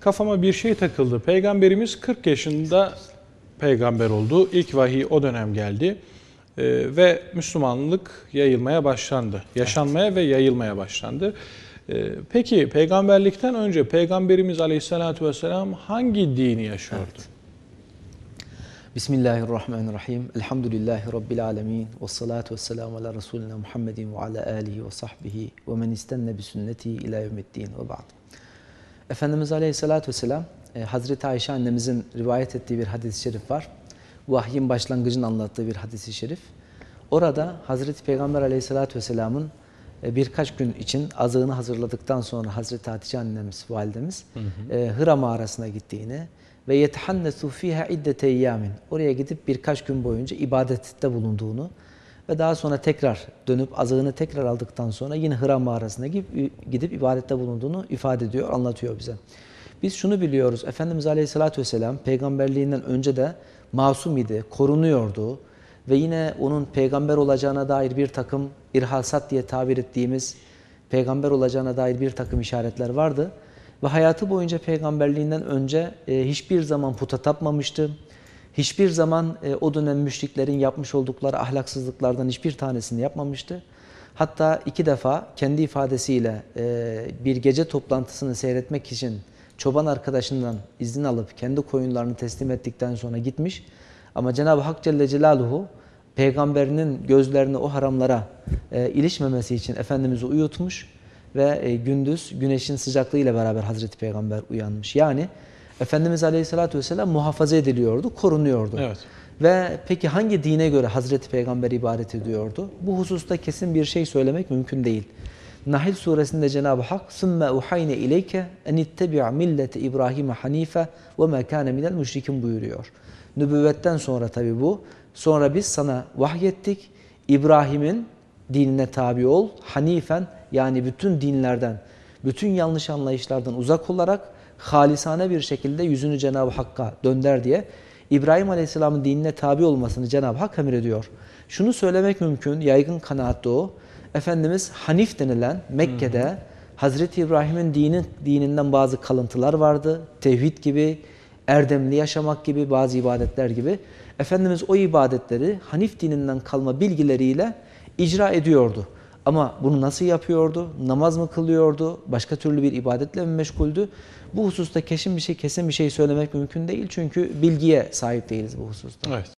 kafama bir şey takıldı. Peygamberimiz 40 yaşında peygamber oldu. İlk vahiy o dönem geldi. Ee, ve Müslümanlık yayılmaya başlandı. Yaşanmaya ve yayılmaya başlandı. Ee, peki peygamberlikten önce Peygamberimiz Aleyhisselatü Vesselam hangi dini yaşıyordu? Evet. Bismillahirrahmanirrahim. Elhamdülillahi Rabbil alemin. Ve salatu ve selamu ala Resulina Muhammedin ve ala alihi ve sahbihi ve men istenne bi sünneti ila yevmiddin ve ba'd. Efendimiz Aleyhisselatü Vesselam, e, Hazreti Ayşe annemizin rivayet ettiği bir hadis-i şerif var. Vahyin başlangıcını anlattığı bir hadis-i şerif. Orada Hazreti Peygamber Aleyhisselatü Vesselam'ın e, birkaç gün için azığını hazırladıktan sonra Hazreti Hatice annemiz, validemiz hı hı. E, Hıra mağarasına gittiğini ve yetehannesu fiha iddete eyyamin. Oraya gidip birkaç gün boyunca ibadette bulunduğunu ve daha sonra tekrar dönüp azığını tekrar aldıktan sonra yine Hıra mağarasına gidip, gidip ibadette bulunduğunu ifade ediyor, anlatıyor bize. Biz şunu biliyoruz. Efendimiz Aleyhisselatü Vesselam peygamberliğinden önce de masum idi, korunuyordu ve yine onun peygamber olacağına dair bir takım irhasat diye tabir ettiğimiz peygamber olacağına dair bir takım işaretler vardı. Ve hayatı boyunca peygamberliğinden önce e, hiçbir zaman puta tapmamıştı. Hiçbir zaman e, o dönem müşriklerin yapmış oldukları ahlaksızlıklardan hiçbir tanesini yapmamıştı. Hatta iki defa kendi ifadesiyle e, bir gece toplantısını seyretmek için çoban arkadaşından izin alıp kendi koyunlarını teslim ettikten sonra gitmiş. Ama Cenab-ı Hak Celle Celaluhu peygamberinin gözlerini o haramlara e, ilişmemesi için Efendimiz'i uyutmuş ve e, gündüz güneşin sıcaklığıyla beraber Hazreti Peygamber uyanmış. Yani Efendimiz Aleyhisselatü Vesselam muhafaza ediliyordu, korunuyordu. Evet. Ve peki hangi dine göre Hazreti Peygamber ibadet ediyordu? Bu hususta kesin bir şey söylemek mümkün değil. Nahl suresinde Cenab-ı Hak ثُمَّ اُحَيْنَ اِلَيْكَ اَنِ اتَّبِعْ مِلَّةِ اِبْرَاهِيمَ حَن۪يفَ وَمَا كَانَ مِنَ الْمُشْرِكِينَ buyuruyor. Nübüvvetten sonra tabi bu. Sonra biz sana vahyettik. İbrahim'in dinine tabi ol. Hanifen yani bütün dinlerden, bütün yanlış anlayışlardan uzak olarak halisane bir şekilde yüzünü Cenab-ı Hakk'a dönder diye İbrahim Aleyhisselam'ın dinine tabi olmasını Cenab-ı Hak emrediyor. Şunu söylemek mümkün, yaygın kanaatte o. Efendimiz Hanif denilen Mekke'de. Hazreti İbrahim'in dini, dininden bazı kalıntılar vardı. Tevhid gibi, erdemli yaşamak gibi, bazı ibadetler gibi. Efendimiz o ibadetleri Hanif dininden kalma bilgileriyle icra ediyordu. Ama bunu nasıl yapıyordu? Namaz mı kılıyordu? Başka türlü bir ibadetle mi meşguldü? Bu hususta kesin bir şey, kesin bir şey söylemek mümkün değil. Çünkü bilgiye sahip değiliz bu hususta. Evet.